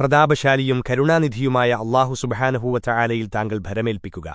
പ്രതാപശാലിയും കരുണാനിധിയുമായ അള്ളാഹു സുബഹാനഹൂവറ്റ ആലയിൽ താങ്കൾ ഭരമേൽപ്പിക്കുക.